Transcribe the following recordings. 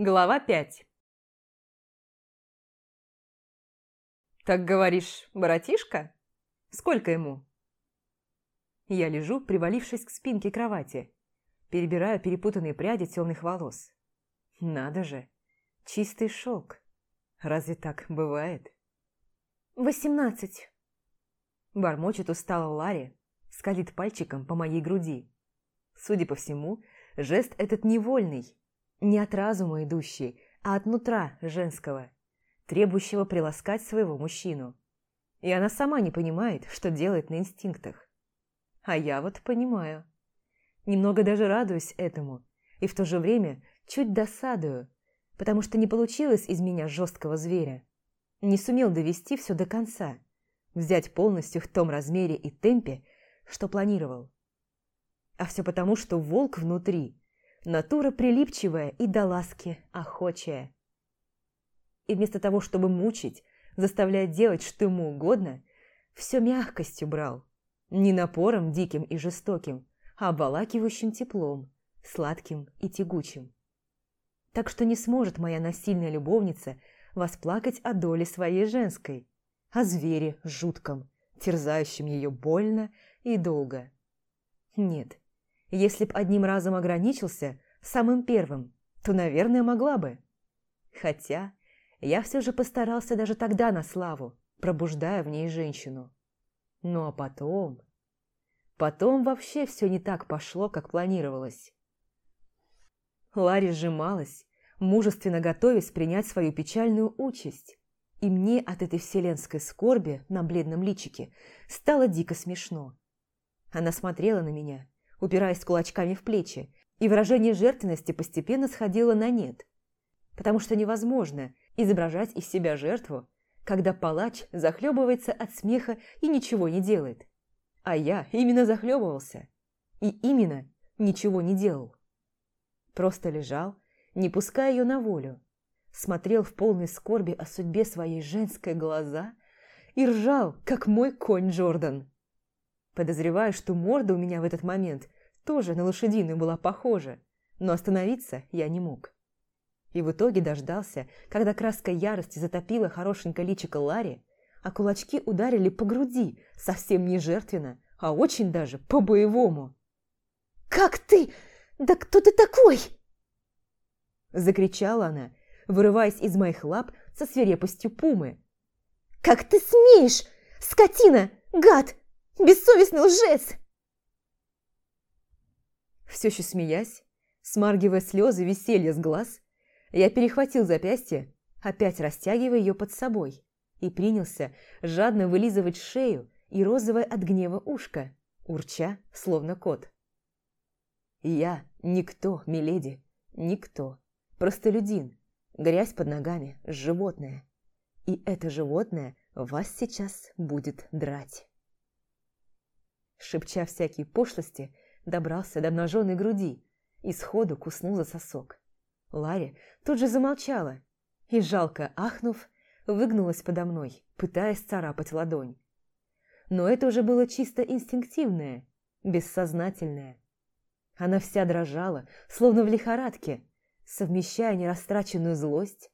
Глава 5 «Так говоришь, братишка? Сколько ему?» Я лежу, привалившись к спинке кровати, перебираю перепутанные пряди темных волос. Надо же, чистый шелк. Разве так бывает? «Восемнадцать!» Бормочет устало Ларри, скалит пальчиком по моей груди. Судя по всему, жест этот невольный, не от разума идущий, а от нутра женского, требующего приласкать своего мужчину. И она сама не понимает, что делает на инстинктах. А я вот понимаю. Немного даже радуюсь этому, и в то же время чуть досадую, потому что не получилось из меня жесткого зверя. Не сумел довести все до конца, взять полностью в том размере и темпе, что планировал. А все потому, что волк внутри Натура прилипчивая и до ласки охочая. И вместо того, чтобы мучить, заставлять делать что ему угодно, все мягкостью брал. Не напором диким и жестоким, а обволакивающим теплом, сладким и тягучим. Так что не сможет моя насильная любовница восплакать о доле своей женской, о звере жутком, терзающем ее больно и долго. Нет, если б одним разом ограничился, самым первым, то, наверное, могла бы. Хотя я все же постарался даже тогда на славу, пробуждая в ней женщину. Ну а потом... Потом вообще все не так пошло, как планировалось. Ларри сжималась, мужественно готовясь принять свою печальную участь, и мне от этой вселенской скорби на бледном личике стало дико смешно. Она смотрела на меня, упираясь кулачками в плечи, и выражение жертвенности постепенно сходило на нет. Потому что невозможно изображать из себя жертву, когда палач захлебывается от смеха и ничего не делает. А я именно захлебывался. И именно ничего не делал. Просто лежал, не пуская ее на волю, смотрел в полной скорби о судьбе своей женской глаза и ржал, как мой конь Джордан. Подозреваю, что морда у меня в этот момент тоже на лошадиную была похожа, но остановиться я не мог. И в итоге дождался, когда краска ярости затопила хорошенько личико Ларри, а кулачки ударили по груди, совсем не жертвенно, а очень даже по-боевому. «Как ты? Да кто ты такой?» Закричала она, вырываясь из моих лап со свирепостью пумы. «Как ты смеешь, скотина, гад, Бессовестный лжец!» Все еще смеясь, смаргивая слезы веселья с глаз, я перехватил запястье, опять растягивая ее под собой, и принялся жадно вылизывать шею и розовое от гнева ушко, урча, словно кот. «Я никто, миледи, никто, простолюдин, грязь под ногами, животное. И это животное вас сейчас будет драть» шепча всякие пошлости, добрался до обнаженной груди и сходу куснул за сосок. Ларри тут же замолчала и, жалко ахнув, выгнулась подо мной, пытаясь царапать ладонь. Но это уже было чисто инстинктивное, бессознательное. Она вся дрожала, словно в лихорадке, совмещая нерастраченную злость,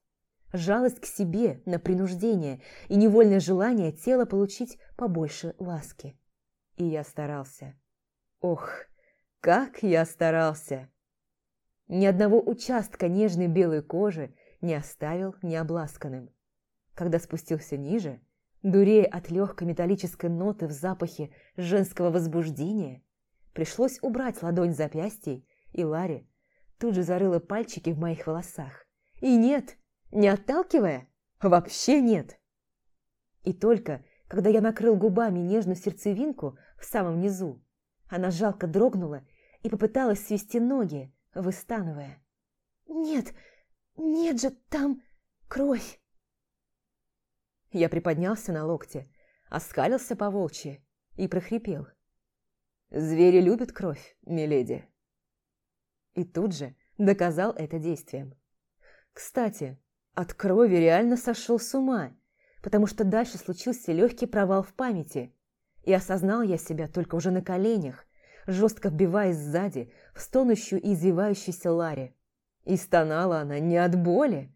жалость к себе на принуждение и невольное желание тела получить побольше ласки. И я старался. Ох, как я старался! Ни одного участка нежной белой кожи не оставил необласканным. Когда спустился ниже, дурея от легкой металлической ноты в запахе женского возбуждения, пришлось убрать ладонь запястьей, и Ларри тут же зарыла пальчики в моих волосах. И нет, не отталкивая, вообще нет. И только когда я накрыл губами нежную сердцевинку в самом низу. Она жалко дрогнула и попыталась свести ноги, выстанывая. «Нет, нет же, там кровь!» Я приподнялся на локте, оскалился по волчьи и прохрипел. «Звери любят кровь, миледи!» И тут же доказал это действием. Кстати, от крови реально сошел с ума потому что дальше случился легкий провал в памяти, и осознал я себя только уже на коленях, жестко вбиваясь сзади в стонущую и извивающуюся Ларе. И стонала она не от боли,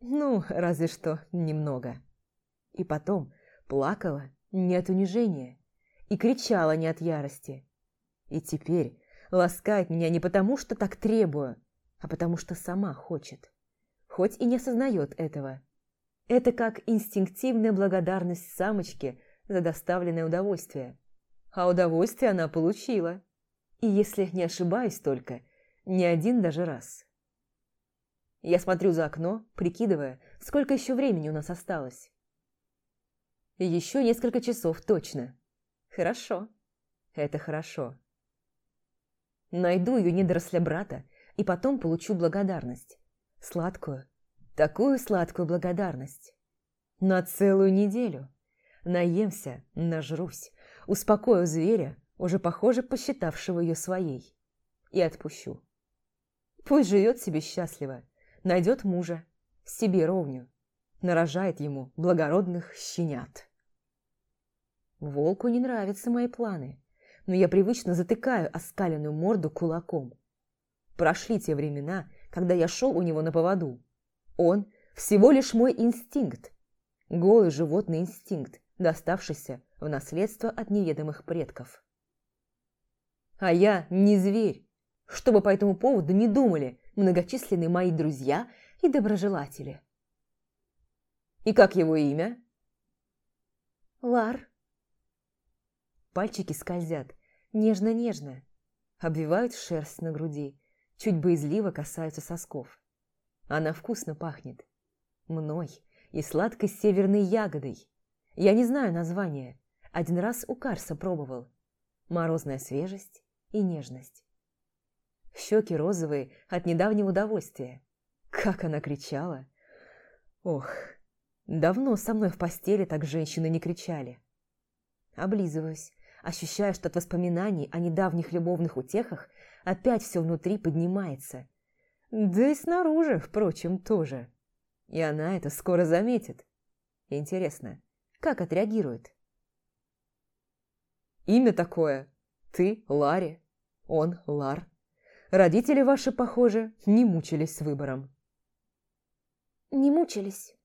ну, разве что немного. И потом плакала не от унижения и кричала не от ярости. И теперь ласкает меня не потому, что так требую, а потому что сама хочет. Хоть и не осознает этого. Это как инстинктивная благодарность самочки за доставленное удовольствие. А удовольствие она получила. И если не ошибаюсь только, не один даже раз. Я смотрю за окно, прикидывая, сколько еще времени у нас осталось. Еще несколько часов точно. Хорошо. Это хорошо. Найду ее недоросля брата и потом получу благодарность. Сладкую, такую сладкую благодарность. На целую неделю. Наемся, нажрусь, успокою зверя, уже похоже посчитавшего ее своей, и отпущу. Пусть живет себе счастливо, найдет мужа, себе ровню, нарожает ему благородных щенят. Волку не нравятся мои планы, но я привычно затыкаю оскаленную морду кулаком. Прошли те времена, когда я шел у него на поводу. Он всего лишь мой инстинкт, голый животный инстинкт, доставшийся в наследство от неведомых предков. А я не зверь, чтобы по этому поводу не думали многочисленные мои друзья и доброжелатели. И как его имя? Лар. Пальчики скользят, нежно-нежно, обвивают шерсть на груди, чуть боязливо касаются сосков. Она вкусно пахнет. Мной и сладкой северной ягодой. Я не знаю названия. Один раз у Карса пробовал. Морозная свежесть и нежность. Щеки розовые от недавнего удовольствия. Как она кричала! Ох, давно со мной в постели так женщины не кричали. Облизываюсь, ощущая, что от воспоминаний о недавних любовных утехах опять все внутри поднимается. Да и снаружи, впрочем, тоже. И она это скоро заметит. Интересно, как отреагирует? Имя такое. Ты Ларри, он Лар. Родители ваши, похоже, не мучились с выбором. Не мучились.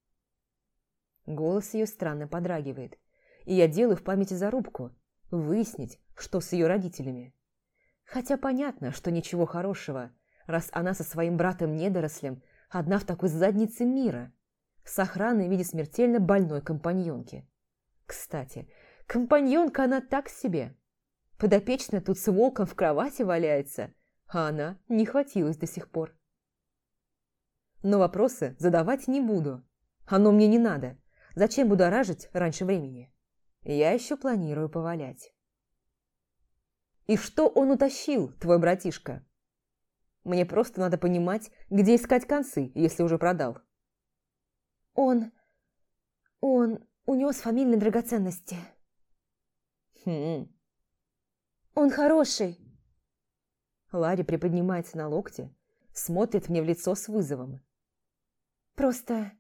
Голос ее странно подрагивает, и я делаю в памяти зарубку, выяснить, что с ее родителями. Хотя понятно, что ничего хорошего, раз она со своим братом-недорослем одна в такой заднице мира, с охраной в виде смертельно больной компаньонки. Кстати, компаньонка она так себе. Подопечная тут с волком в кровати валяется, а она не хватилась до сих пор. Но вопросы задавать не буду. Оно мне не надо. Зачем буду ражить раньше времени? Я еще планирую повалять. И что он утащил, твой братишка? Мне просто надо понимать, где искать концы, если уже продал. Он... он унес фамильные драгоценности. Хм. Он хороший. Ларри приподнимается на локте, смотрит мне в лицо с вызовом. Просто...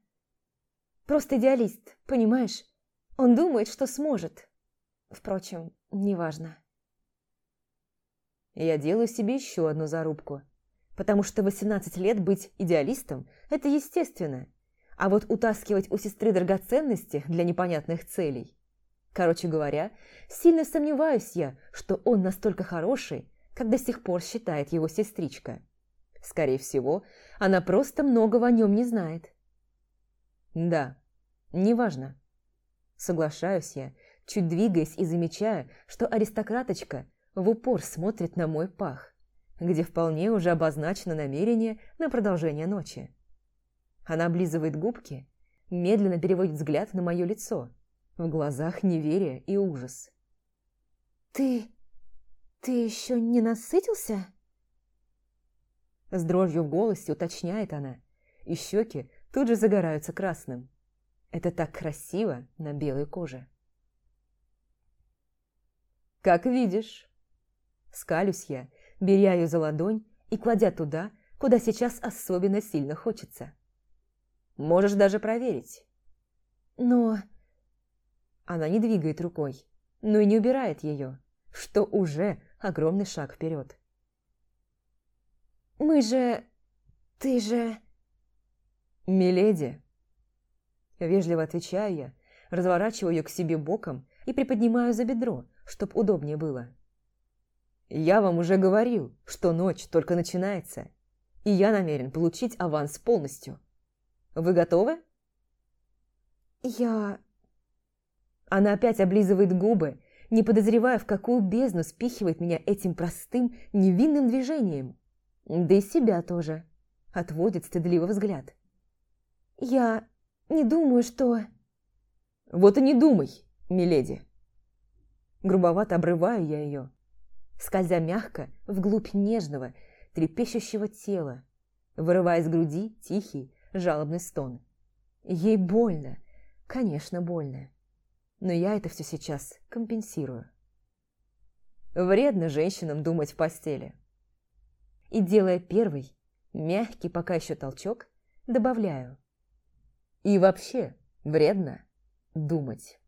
просто идеалист, понимаешь? Он думает, что сможет. Впрочем, неважно. Я делаю себе еще одну зарубку. Потому что 18 лет быть идеалистом – это естественно. А вот утаскивать у сестры драгоценности для непонятных целей. Короче говоря, сильно сомневаюсь я, что он настолько хороший, как до сих пор считает его сестричка. Скорее всего, она просто многого о нем не знает. Да, неважно. Соглашаюсь я, чуть двигаясь и замечая, что аристократочка в упор смотрит на мой пах, где вполне уже обозначено намерение на продолжение ночи. Она облизывает губки, медленно переводит взгляд на мое лицо, в глазах неверие и ужас. «Ты... ты еще не насытился?» С дрожью в голосе уточняет она, и щеки тут же загораются красным. Это так красиво на белой коже. «Как видишь». Скалюсь я, беря ее за ладонь и кладя туда, куда сейчас особенно сильно хочется. Можешь даже проверить. Но... Она не двигает рукой, но и не убирает ее, что уже огромный шаг вперед. Мы же... ты же...» «Миледи!» Вежливо отвечаю я, разворачиваю ее к себе боком и приподнимаю за бедро, чтоб удобнее было. «Я вам уже говорил, что ночь только начинается, и я намерен получить аванс полностью. Вы готовы?» «Я...» Она опять облизывает губы, не подозревая, в какую бездну спихивает меня этим простым, невинным движением. Да и себя тоже. Отводит стыдливый взгляд. «Я не думаю, что...» «Вот и не думай, миледи!» Грубовато обрываю я ее, скользя мягко вглубь нежного, трепещущего тела, вырывая из груди тихий, жалобный стон. Ей больно, конечно, больно. Но я это все сейчас компенсирую. Вредно женщинам думать в постели. И делая первый, мягкий пока еще толчок, добавляю. И вообще вредно думать.